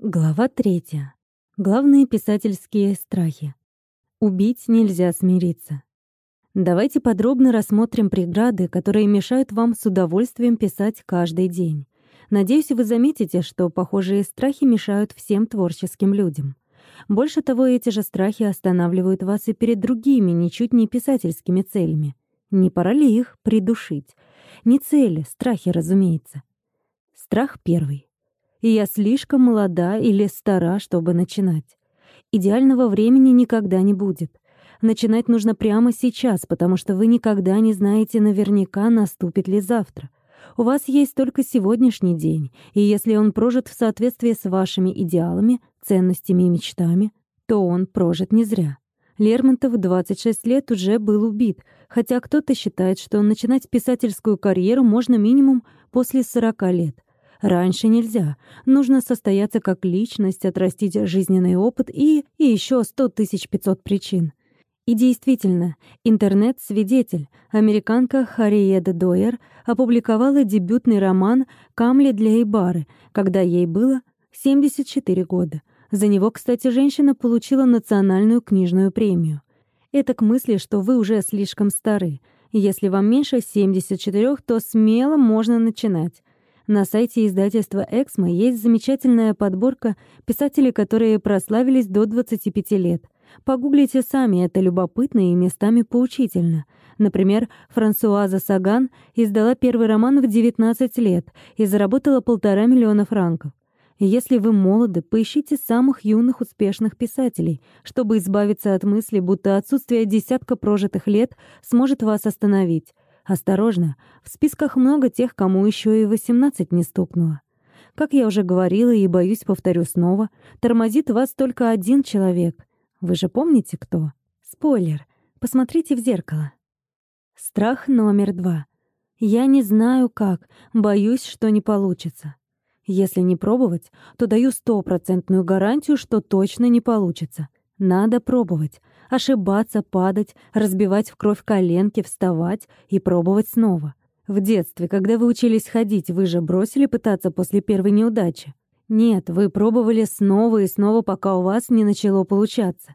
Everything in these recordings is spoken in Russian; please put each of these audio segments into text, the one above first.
Глава третья. Главные писательские страхи. Убить нельзя смириться. Давайте подробно рассмотрим преграды, которые мешают вам с удовольствием писать каждый день. Надеюсь, вы заметите, что похожие страхи мешают всем творческим людям. Больше того, эти же страхи останавливают вас и перед другими, ничуть не писательскими целями. Не пора ли их придушить? Не цели, страхи, разумеется. Страх первый и я слишком молода или стара, чтобы начинать. Идеального времени никогда не будет. Начинать нужно прямо сейчас, потому что вы никогда не знаете наверняка, наступит ли завтра. У вас есть только сегодняшний день, и если он прожит в соответствии с вашими идеалами, ценностями и мечтами, то он прожит не зря. Лермонтов в 26 лет уже был убит, хотя кто-то считает, что начинать писательскую карьеру можно минимум после 40 лет. Раньше нельзя. Нужно состояться как личность, отрастить жизненный опыт и... и еще 100 500 причин. И действительно, интернет-свидетель, американка Харриеда Дойер опубликовала дебютный роман «Камли для Ибары», когда ей было 74 года. За него, кстати, женщина получила национальную книжную премию. Это к мысли, что вы уже слишком стары. Если вам меньше 74, то смело можно начинать. На сайте издательства «Эксмо» есть замечательная подборка писателей, которые прославились до 25 лет. Погуглите сами, это любопытно и местами поучительно. Например, Франсуаза Саган издала первый роман в 19 лет и заработала полтора миллиона франков. Если вы молоды, поищите самых юных успешных писателей, чтобы избавиться от мысли, будто отсутствие десятка прожитых лет сможет вас остановить. Осторожно, в списках много тех, кому еще и 18 не стукнуло. Как я уже говорила и, боюсь, повторю снова, тормозит вас только один человек. Вы же помните, кто? Спойлер. Посмотрите в зеркало. Страх номер два. Я не знаю как, боюсь, что не получится. Если не пробовать, то даю стопроцентную гарантию, что точно не получится. Надо пробовать. Ошибаться, падать, разбивать в кровь коленки, вставать и пробовать снова. В детстве, когда вы учились ходить, вы же бросили пытаться после первой неудачи? Нет, вы пробовали снова и снова, пока у вас не начало получаться.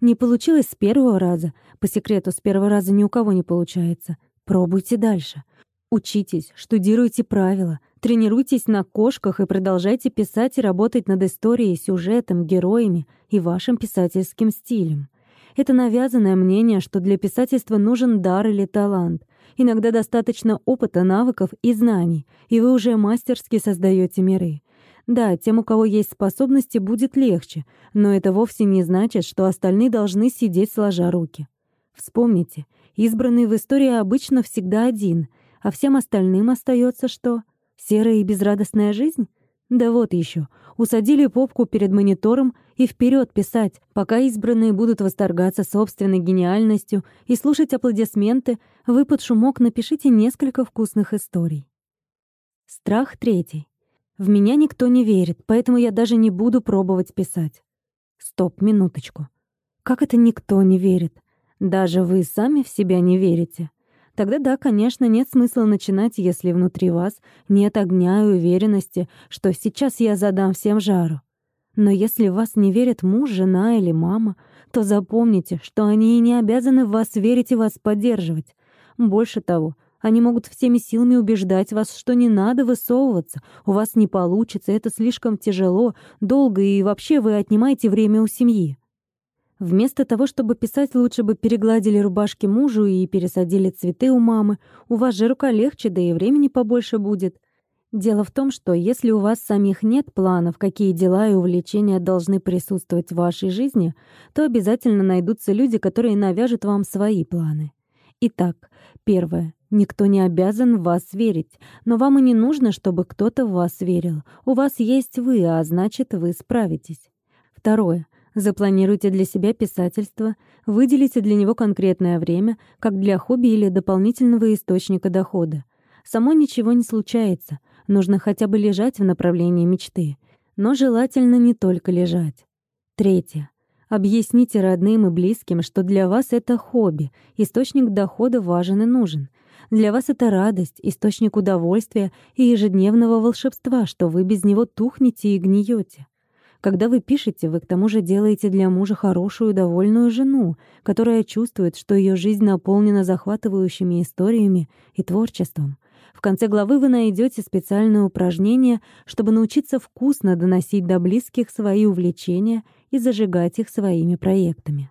Не получилось с первого раза. По секрету, с первого раза ни у кого не получается. Пробуйте дальше. Учитесь, штудируйте правила, тренируйтесь на кошках и продолжайте писать и работать над историей, сюжетом, героями и вашим писательским стилем. Это навязанное мнение, что для писательства нужен дар или талант. Иногда достаточно опыта, навыков и знаний, и вы уже мастерски создаете миры. Да, тем, у кого есть способности, будет легче, но это вовсе не значит, что остальные должны сидеть сложа руки. Вспомните, избранный в истории обычно всегда один — а всем остальным остается что? Серая и безрадостная жизнь? Да вот еще. Усадили попку перед монитором и вперед писать, пока избранные будут восторгаться собственной гениальностью и слушать аплодисменты, вы под шумок напишите несколько вкусных историй. Страх третий. В меня никто не верит, поэтому я даже не буду пробовать писать. Стоп, минуточку. Как это никто не верит? Даже вы сами в себя не верите. Тогда да, конечно, нет смысла начинать, если внутри вас нет огня и уверенности, что сейчас я задам всем жару. Но если в вас не верит муж, жена или мама, то запомните, что они и не обязаны в вас верить и вас поддерживать. Больше того, они могут всеми силами убеждать вас, что не надо высовываться, у вас не получится, это слишком тяжело, долго и вообще вы отнимаете время у семьи. Вместо того, чтобы писать, лучше бы перегладили рубашки мужу и пересадили цветы у мамы. У вас же рука легче, да и времени побольше будет. Дело в том, что если у вас самих нет планов, какие дела и увлечения должны присутствовать в вашей жизни, то обязательно найдутся люди, которые навяжут вам свои планы. Итак, первое. Никто не обязан в вас верить, но вам и не нужно, чтобы кто-то в вас верил. У вас есть вы, а значит, вы справитесь. Второе. Запланируйте для себя писательство, выделите для него конкретное время, как для хобби или дополнительного источника дохода. Само ничего не случается, нужно хотя бы лежать в направлении мечты. Но желательно не только лежать. Третье. Объясните родным и близким, что для вас это хобби, источник дохода важен и нужен. Для вас это радость, источник удовольствия и ежедневного волшебства, что вы без него тухнете и гниете. Когда вы пишете, вы к тому же делаете для мужа хорошую, довольную жену, которая чувствует, что ее жизнь наполнена захватывающими историями и творчеством. В конце главы вы найдете специальное упражнение, чтобы научиться вкусно доносить до близких свои увлечения и зажигать их своими проектами.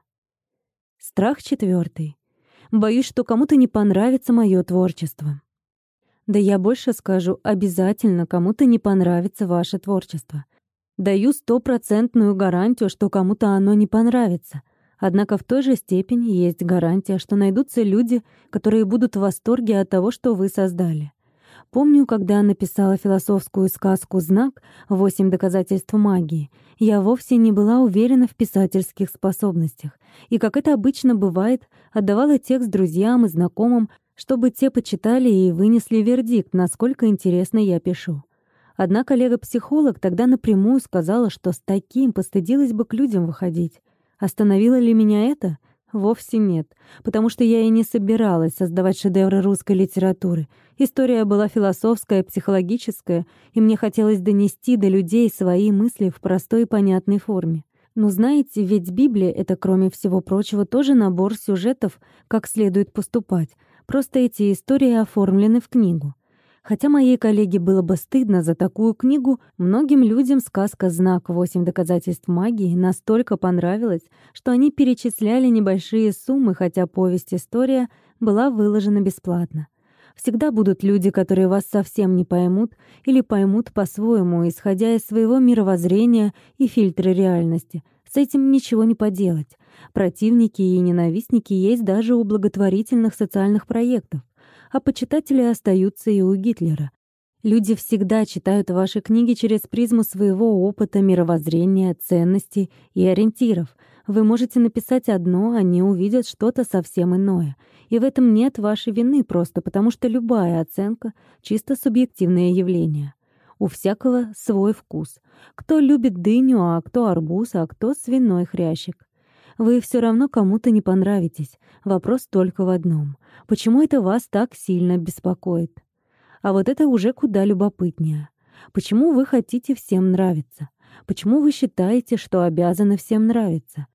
Страх четвертый. Боюсь, что кому-то не понравится мое творчество. Да я больше скажу, обязательно кому-то не понравится ваше творчество. Даю стопроцентную гарантию, что кому-то оно не понравится. Однако в той же степени есть гарантия, что найдутся люди, которые будут в восторге от того, что вы создали. Помню, когда написала философскую сказку «Знак. Восемь доказательств магии», я вовсе не была уверена в писательских способностях, и, как это обычно бывает, отдавала текст друзьям и знакомым, чтобы те почитали и вынесли вердикт, насколько интересно я пишу. Одна коллега-психолог тогда напрямую сказала, что с таким постыдилась бы к людям выходить. Остановило ли меня это? Вовсе нет, потому что я и не собиралась создавать шедевры русской литературы. История была философская, психологическая, и мне хотелось донести до людей свои мысли в простой и понятной форме. Но знаете, ведь Библия — это, кроме всего прочего, тоже набор сюжетов, как следует поступать. Просто эти истории оформлены в книгу. Хотя моей коллеге было бы стыдно за такую книгу, многим людям сказка «Знак. Восемь доказательств магии» настолько понравилась, что они перечисляли небольшие суммы, хотя повесть-история была выложена бесплатно. Всегда будут люди, которые вас совсем не поймут или поймут по-своему, исходя из своего мировоззрения и фильтра реальности. С этим ничего не поделать. Противники и ненавистники есть даже у благотворительных социальных проектов а почитатели остаются и у Гитлера. Люди всегда читают ваши книги через призму своего опыта, мировоззрения, ценностей и ориентиров. Вы можете написать одно, они увидят что-то совсем иное. И в этом нет вашей вины, просто потому что любая оценка — чисто субъективное явление. У всякого свой вкус. Кто любит дыню, а кто арбуз, а кто свиной хрящик. Вы все равно кому-то не понравитесь. Вопрос только в одном. Почему это вас так сильно беспокоит? А вот это уже куда любопытнее. Почему вы хотите всем нравиться? Почему вы считаете, что обязаны всем нравиться?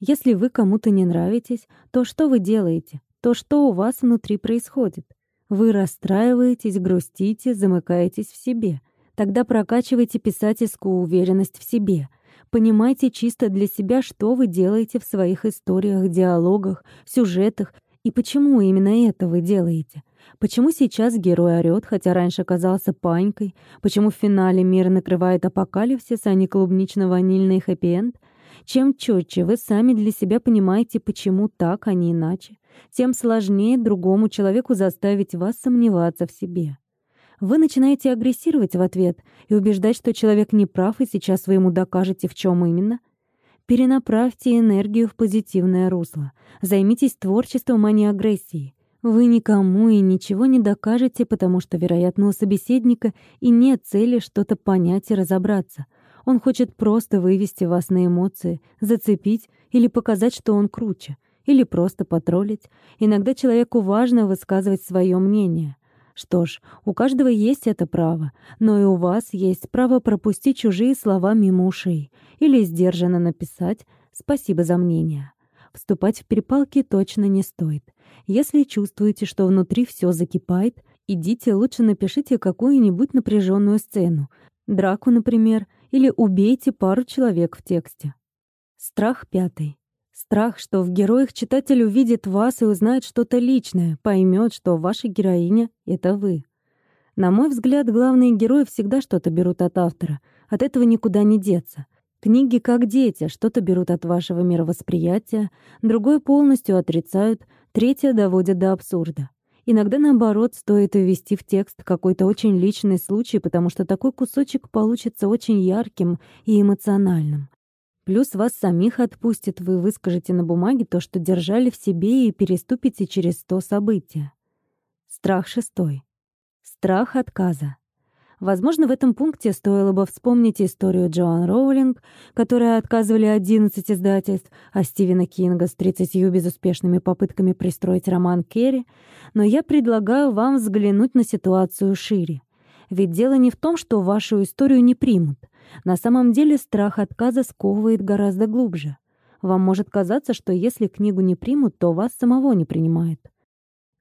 Если вы кому-то не нравитесь, то что вы делаете? То, что у вас внутри происходит? Вы расстраиваетесь, грустите, замыкаетесь в себе. Тогда прокачивайте писательскую уверенность в себе, Понимайте чисто для себя, что вы делаете в своих историях, диалогах, сюжетах и почему именно это вы делаете. Почему сейчас герой орёт, хотя раньше казался панькой? Почему в финале мир накрывает апокалипсис, а не клубнично-ванильный хэппи-энд? Чем четче вы сами для себя понимаете, почему так, а не иначе, тем сложнее другому человеку заставить вас сомневаться в себе. Вы начинаете агрессировать в ответ и убеждать, что человек не прав, и сейчас вы ему докажете, в чем именно. Перенаправьте энергию в позитивное русло. Займитесь творчеством, а не агрессией. Вы никому и ничего не докажете, потому что, вероятно, у собеседника и нет цели что-то понять и разобраться. Он хочет просто вывести вас на эмоции, зацепить или показать, что он круче, или просто потроллить. Иногда человеку важно высказывать свое мнение — что ж, у каждого есть это право, но и у вас есть право пропустить чужие слова мимо ушей или сдержанно написать «спасибо за мнение». Вступать в перепалки точно не стоит. Если чувствуете, что внутри все закипает, идите лучше напишите какую-нибудь напряженную сцену, драку, например, или убейте пару человек в тексте. Страх пятый. Страх, что в героях читатель увидит вас и узнает что-то личное, поймет, что ваша героиня — это вы. На мой взгляд, главные герои всегда что-то берут от автора. От этого никуда не деться. Книги как дети, что-то берут от вашего мировосприятия, другое полностью отрицают, третье доводят до абсурда. Иногда, наоборот, стоит ввести в текст какой-то очень личный случай, потому что такой кусочек получится очень ярким и эмоциональным. Плюс вас самих отпустит, вы выскажете на бумаге то, что держали в себе, и переступите через то событие. Страх шестой. Страх отказа. Возможно, в этом пункте стоило бы вспомнить историю Джоан Роулинг, которая отказывали 11 издательств, а Стивена Кинга с 30 безуспешными попытками пристроить роман Керри, но я предлагаю вам взглянуть на ситуацию шире. Ведь дело не в том, что вашу историю не примут — На самом деле страх отказа сковывает гораздо глубже. Вам может казаться, что если книгу не примут, то вас самого не принимают.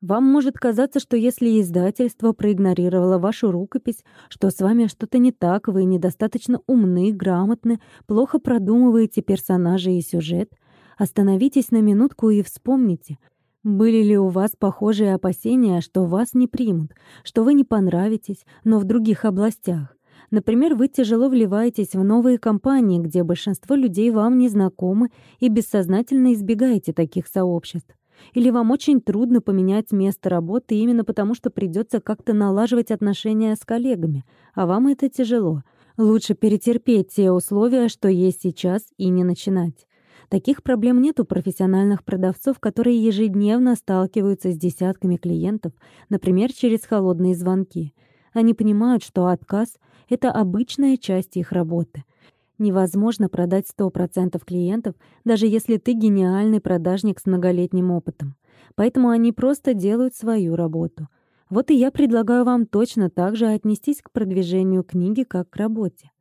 Вам может казаться, что если издательство проигнорировало вашу рукопись, что с вами что-то не так, вы недостаточно умны, грамотны, плохо продумываете персонажи и сюжет. Остановитесь на минутку и вспомните, были ли у вас похожие опасения, что вас не примут, что вы не понравитесь, но в других областях? Например, вы тяжело вливаетесь в новые компании, где большинство людей вам не знакомы и бессознательно избегаете таких сообществ. Или вам очень трудно поменять место работы именно потому, что придется как-то налаживать отношения с коллегами, а вам это тяжело. Лучше перетерпеть те условия, что есть сейчас, и не начинать. Таких проблем нет у профессиональных продавцов, которые ежедневно сталкиваются с десятками клиентов, например, через холодные звонки. Они понимают, что отказ — это обычная часть их работы. Невозможно продать 100% клиентов, даже если ты гениальный продажник с многолетним опытом. Поэтому они просто делают свою работу. Вот и я предлагаю вам точно так же отнестись к продвижению книги, как к работе.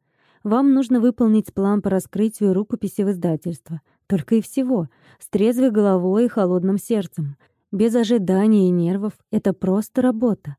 Вам нужно выполнить план по раскрытию рукописи в издательство — только и всего. С трезвой головой и холодным сердцем. Без ожиданий и нервов. Это просто работа.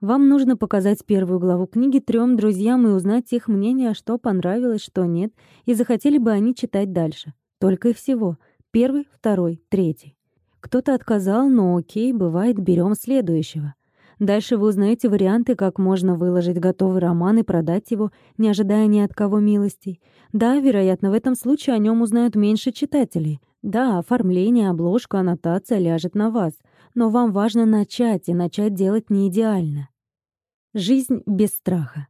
Вам нужно показать первую главу книги трем друзьям и узнать их мнение, что понравилось, что нет, и захотели бы они читать дальше. Только и всего. Первый, второй, третий. Кто-то отказал, но окей, бывает, берем следующего. Дальше вы узнаете варианты, как можно выложить готовый роман и продать его, не ожидая ни от кого милостей. Да, вероятно, в этом случае о нем узнают меньше читателей. Да, оформление, обложка, аннотация ляжет на вас. Но вам важно начать и начать делать не идеально. Жизнь без страха.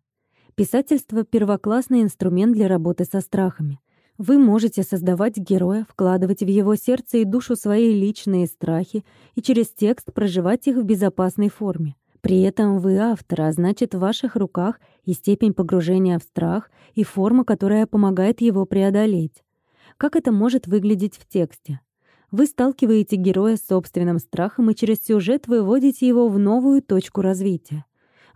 Писательство — первоклассный инструмент для работы со страхами. Вы можете создавать героя, вкладывать в его сердце и душу свои личные страхи и через текст проживать их в безопасной форме. При этом вы автор, а значит, в ваших руках и степень погружения в страх, и форма, которая помогает его преодолеть. Как это может выглядеть в тексте? Вы сталкиваете героя с собственным страхом и через сюжет выводите его в новую точку развития.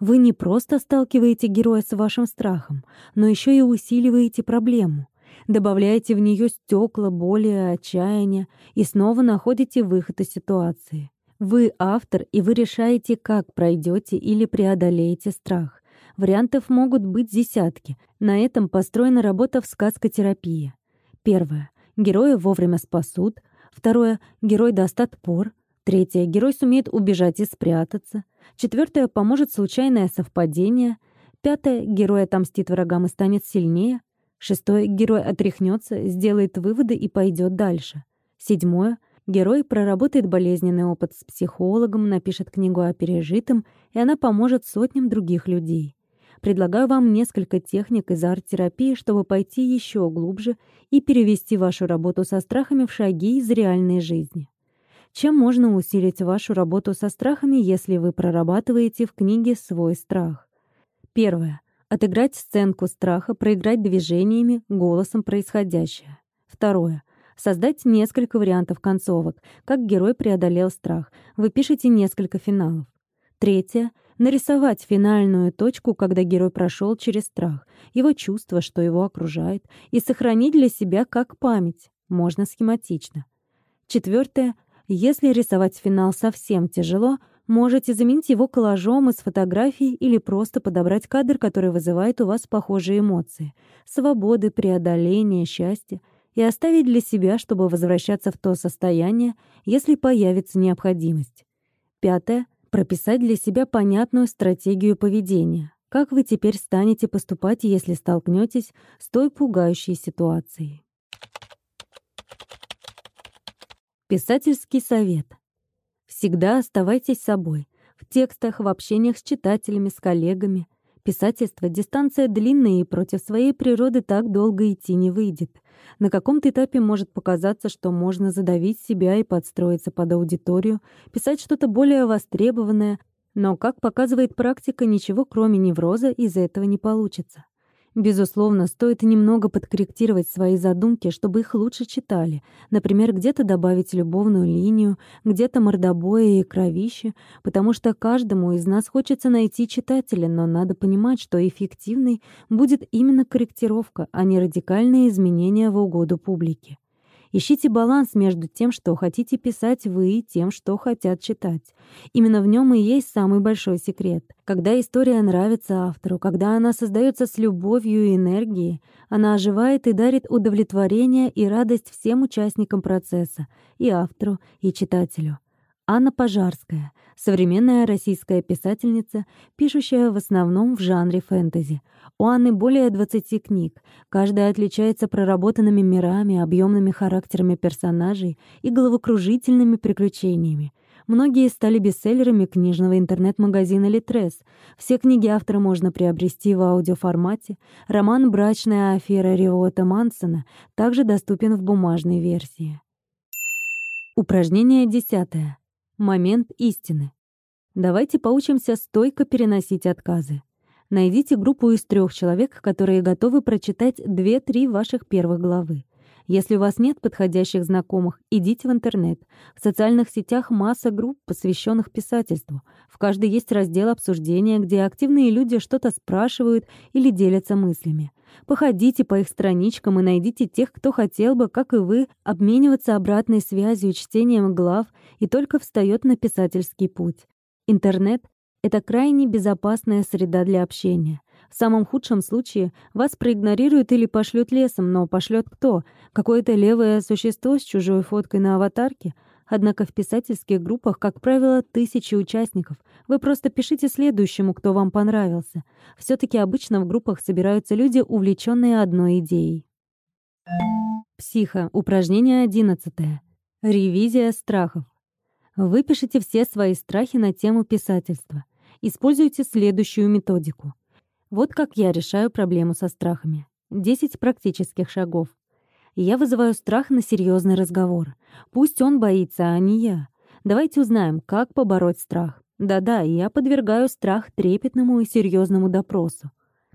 Вы не просто сталкиваете героя с вашим страхом, но еще и усиливаете проблему. Добавляете в нее стекла, боли, отчаяния и снова находите выход из ситуации. Вы автор, и вы решаете, как пройдете или преодолеете страх. Вариантов могут быть десятки. На этом построена работа в сказкотерапии. Первое. Героя вовремя спасут. Второе. Герой даст отпор. Третье. Герой сумеет убежать и спрятаться. Четвертое. Поможет случайное совпадение. Пятое. Герой отомстит врагам и станет сильнее. Шестое. Герой отряхнется, сделает выводы и пойдет дальше. Седьмое. Герой проработает болезненный опыт с психологом, напишет книгу о пережитом, и она поможет сотням других людей. Предлагаю вам несколько техник из арт-терапии, чтобы пойти еще глубже и перевести вашу работу со страхами в шаги из реальной жизни. Чем можно усилить вашу работу со страхами, если вы прорабатываете в книге свой страх? Первое. Отыграть сценку страха, проиграть движениями, голосом происходящее. Второе. Создать несколько вариантов концовок, как герой преодолел страх. Вы пишете несколько финалов. Третье. Нарисовать финальную точку, когда герой прошел через страх, его чувства, что его окружает, и сохранить для себя как память, можно схематично. Четвертое. Если рисовать финал совсем тяжело — Можете заменить его коллажом из фотографий или просто подобрать кадр, который вызывает у вас похожие эмоции — свободы, преодоления, счастья — и оставить для себя, чтобы возвращаться в то состояние, если появится необходимость. Пятое — прописать для себя понятную стратегию поведения. Как вы теперь станете поступать, если столкнетесь с той пугающей ситуацией? Писательский совет — Всегда оставайтесь собой. В текстах, в общениях с читателями, с коллегами. Писательство — дистанция длинная, и против своей природы так долго идти не выйдет. На каком-то этапе может показаться, что можно задавить себя и подстроиться под аудиторию, писать что-то более востребованное, но, как показывает практика, ничего кроме невроза из этого не получится. Безусловно, стоит немного подкорректировать свои задумки, чтобы их лучше читали. Например, где-то добавить любовную линию, где-то мордобоя и кровище, потому что каждому из нас хочется найти читателя, но надо понимать, что эффективной будет именно корректировка, а не радикальные изменения в угоду публике. Ищите баланс между тем, что хотите писать вы, и тем, что хотят читать. Именно в нем и есть самый большой секрет. Когда история нравится автору, когда она создается с любовью и энергией, она оживает и дарит удовлетворение и радость всем участникам процесса, и автору, и читателю. Анна Пожарская, современная российская писательница, пишущая в основном в жанре фэнтези. У Анны более 20 книг. Каждая отличается проработанными мирами, объемными характерами персонажей и головокружительными приключениями. Многие стали бестселлерами книжного интернет-магазина «Литрес». Все книги автора можно приобрести в аудиоформате. Роман «Брачная афера» Риота Мансона также доступен в бумажной версии. Упражнение десятое. Момент истины. Давайте поучимся стойко переносить отказы. Найдите группу из трех человек, которые готовы прочитать две-три ваших первых главы. Если у вас нет подходящих знакомых, идите в интернет. В социальных сетях масса групп, посвященных писательству. В каждой есть раздел обсуждения, где активные люди что-то спрашивают или делятся мыслями. Походите по их страничкам и найдите тех, кто хотел бы, как и вы, обмениваться обратной связью, чтением глав и только встает на писательский путь. Интернет — это крайне безопасная среда для общения. В самом худшем случае вас проигнорируют или пошлют лесом, но пошлет кто? Какое-то левое существо с чужой фоткой на аватарке? Однако в писательских группах, как правило, тысячи участников. Вы просто пишите следующему, кто вам понравился. все таки обычно в группах собираются люди, увлеченные одной идеей. Психо. Упражнение одиннадцатое. Ревизия страхов. Выпишите все свои страхи на тему писательства. Используйте следующую методику. Вот как я решаю проблему со страхами. 10 практических шагов. Я вызываю страх на серьезный разговор. Пусть он боится, а не я. Давайте узнаем, как побороть страх. Да-да, я подвергаю страх трепетному и серьезному допросу.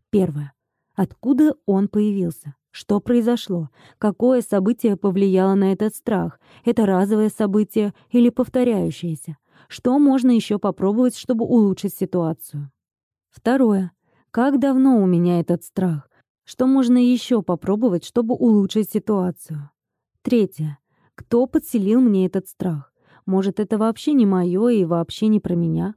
Первое. Откуда он появился? Что произошло? Какое событие повлияло на этот страх? Это разовое событие или повторяющееся? Что можно еще попробовать, чтобы улучшить ситуацию? Второе. Как давно у меня этот страх? Что можно еще попробовать, чтобы улучшить ситуацию? Третье. Кто подселил мне этот страх? Может, это вообще не мое и вообще не про меня?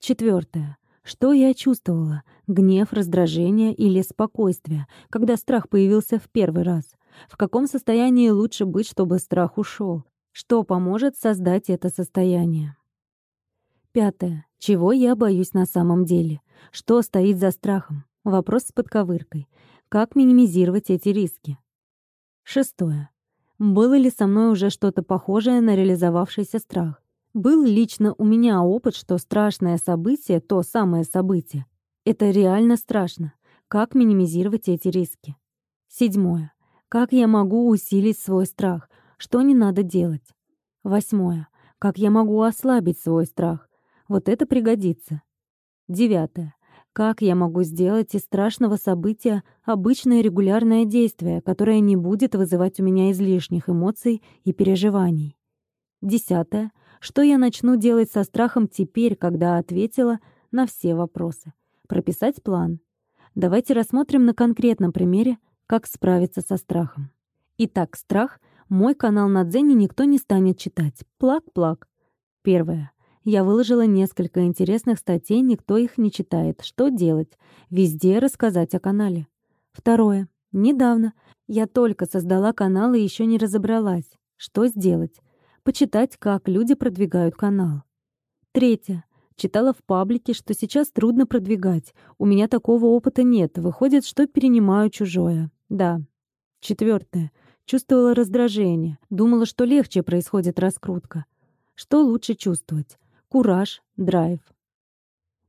Четвертое. Что я чувствовала? Гнев, раздражение или спокойствие, когда страх появился в первый раз? В каком состоянии лучше быть, чтобы страх ушел? Что поможет создать это состояние? Пятое. Чего я боюсь на самом деле? Что стоит за страхом? Вопрос с подковыркой. Как минимизировать эти риски? Шестое. Было ли со мной уже что-то похожее на реализовавшийся страх? Был лично у меня опыт, что страшное событие, то самое событие, это реально страшно. Как минимизировать эти риски? Седьмое. Как я могу усилить свой страх? Что не надо делать? Восьмое. Как я могу ослабить свой страх? Вот это пригодится. Девятое. Как я могу сделать из страшного события обычное регулярное действие, которое не будет вызывать у меня излишних эмоций и переживаний? Десятое. Что я начну делать со страхом теперь, когда ответила на все вопросы? Прописать план. Давайте рассмотрим на конкретном примере, как справиться со страхом. Итак, страх. Мой канал на Дзене никто не станет читать. Плак-плак. Первое. Я выложила несколько интересных статей, никто их не читает. Что делать? Везде рассказать о канале. Второе. Недавно. Я только создала канал и еще не разобралась. Что сделать? Почитать, как люди продвигают канал. Третье. Читала в паблике, что сейчас трудно продвигать. У меня такого опыта нет. Выходит, что перенимаю чужое. Да. Четвертое. Чувствовала раздражение. Думала, что легче происходит раскрутка. Что лучше чувствовать? Кураж, драйв.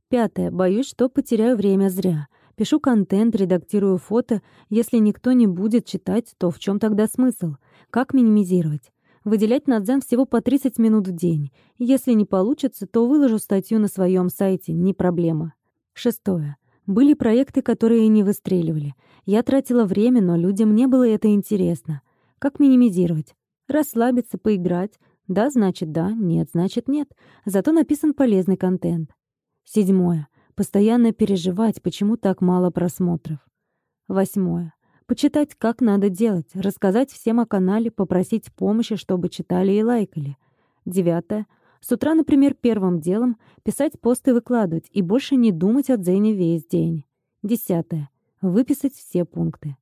Пятое. Боюсь, что потеряю время зря. Пишу контент, редактирую фото. Если никто не будет читать, то в чем тогда смысл? Как минимизировать? Выделять на дзен всего по 30 минут в день. Если не получится, то выложу статью на своем сайте, не проблема. Шестое. Были проекты, которые не выстреливали. Я тратила время, но людям не было это интересно. Как минимизировать? Расслабиться, поиграть. Да, значит да, нет, значит нет. Зато написан полезный контент. Седьмое. Постоянно переживать, почему так мало просмотров. Восьмое. Почитать, как надо делать, рассказать всем о канале, попросить помощи, чтобы читали и лайкали. Девятое. С утра, например, первым делом писать посты и выкладывать, и больше не думать о дзене весь день. Десятое. Выписать все пункты.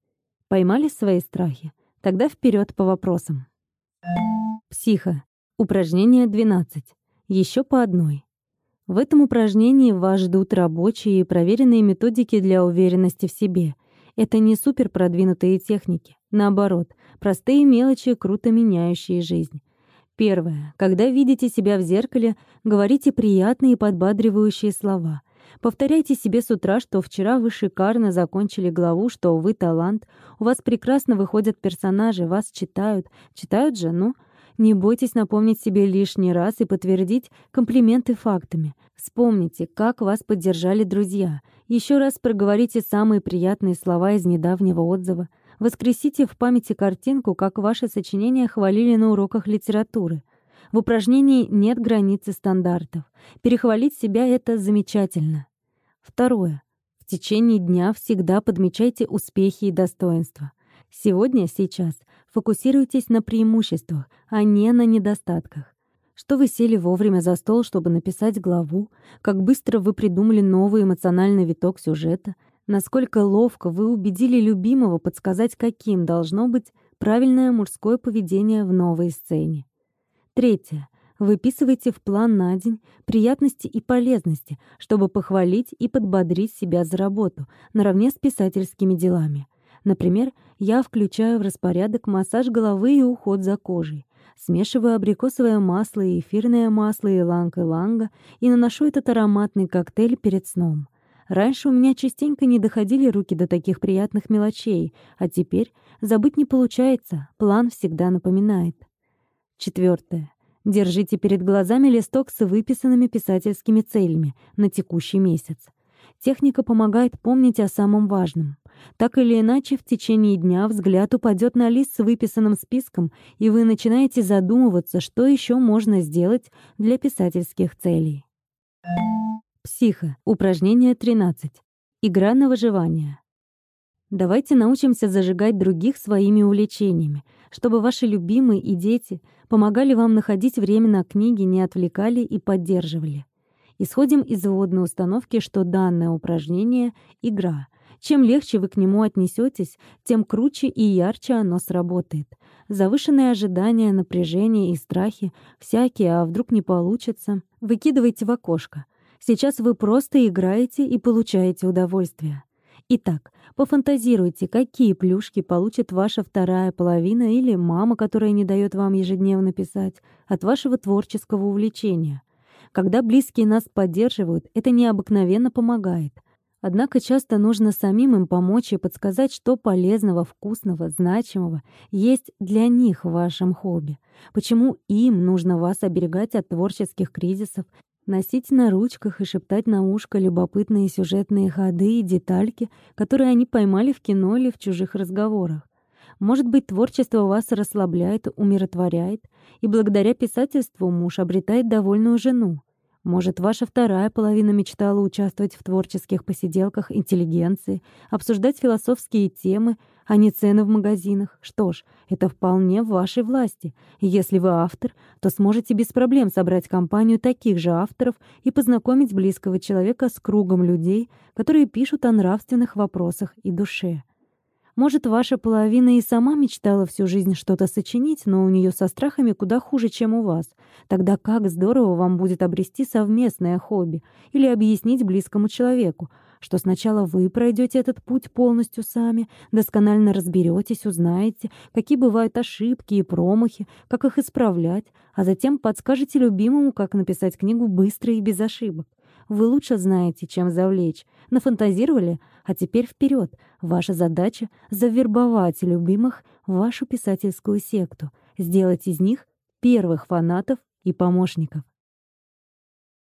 Поймали свои страхи? Тогда вперед по вопросам. Психо. Упражнение 12. Еще по одной. В этом упражнении вас ждут рабочие и проверенные методики для уверенности в себе. Это не супер продвинутые техники. Наоборот, простые мелочи, круто меняющие жизнь. Первое. Когда видите себя в зеркале, говорите приятные и подбадривающие слова. Повторяйте себе с утра, что вчера вы шикарно закончили главу, что вы талант, у вас прекрасно выходят персонажи, вас читают. Читают же, ну, не бойтесь напомнить себе лишний раз и подтвердить комплименты фактами. Вспомните, как вас поддержали друзья. Еще раз проговорите самые приятные слова из недавнего отзыва. Воскресите в памяти картинку, как ваши сочинения хвалили на уроках литературы. В упражнении нет границы стандартов. Перехвалить себя — это замечательно. Второе. В течение дня всегда подмечайте успехи и достоинства. Сегодня, сейчас Фокусируйтесь на преимуществах, а не на недостатках. Что вы сели вовремя за стол, чтобы написать главу, как быстро вы придумали новый эмоциональный виток сюжета, насколько ловко вы убедили любимого подсказать, каким должно быть правильное мужское поведение в новой сцене. Третье. Выписывайте в план на день приятности и полезности, чтобы похвалить и подбодрить себя за работу, наравне с писательскими делами. Например, я включаю в распорядок массаж головы и уход за кожей. Смешиваю абрикосовое масло и эфирное масло иланг-иланга и наношу этот ароматный коктейль перед сном. Раньше у меня частенько не доходили руки до таких приятных мелочей, а теперь забыть не получается, план всегда напоминает. Четвертое. Держите перед глазами листок с выписанными писательскими целями на текущий месяц. Техника помогает помнить о самом важном. Так или иначе, в течение дня взгляд упадет на лист с выписанным списком, и вы начинаете задумываться, что еще можно сделать для писательских целей. Психо. Упражнение 13. Игра на выживание. Давайте научимся зажигать других своими увлечениями, чтобы ваши любимые и дети помогали вам находить время на книги, не отвлекали и поддерживали. Исходим из вводной установки, что данное упражнение — игра — чем легче вы к нему отнесетесь, тем круче и ярче оно сработает. Завышенные ожидания, напряжение и страхи, всякие, а вдруг не получится, выкидывайте в окошко. Сейчас вы просто играете и получаете удовольствие. Итак, пофантазируйте, какие плюшки получит ваша вторая половина или мама, которая не дает вам ежедневно писать, от вашего творческого увлечения. Когда близкие нас поддерживают, это необыкновенно помогает. Однако часто нужно самим им помочь и подсказать, что полезного, вкусного, значимого есть для них в вашем хобби. Почему им нужно вас оберегать от творческих кризисов, носить на ручках и шептать на ушко любопытные сюжетные ходы и детальки, которые они поймали в кино или в чужих разговорах. Может быть, творчество вас расслабляет, умиротворяет, и благодаря писательству муж обретает довольную жену. Может, ваша вторая половина мечтала участвовать в творческих посиделках интеллигенции, обсуждать философские темы, а не цены в магазинах. Что ж, это вполне в вашей власти. если вы автор, то сможете без проблем собрать компанию таких же авторов и познакомить близкого человека с кругом людей, которые пишут о нравственных вопросах и душе. Может, ваша половина и сама мечтала всю жизнь что-то сочинить, но у нее со страхами куда хуже, чем у вас. Тогда как здорово вам будет обрести совместное хобби или объяснить близкому человеку, что сначала вы пройдете этот путь полностью сами, досконально разберетесь, узнаете, какие бывают ошибки и промахи, как их исправлять, а затем подскажете любимому, как написать книгу быстро и без ошибок. Вы лучше знаете, чем завлечь. Нафантазировали? А теперь вперед. Ваша задача — завербовать любимых в вашу писательскую секту, сделать из них первых фанатов и помощников.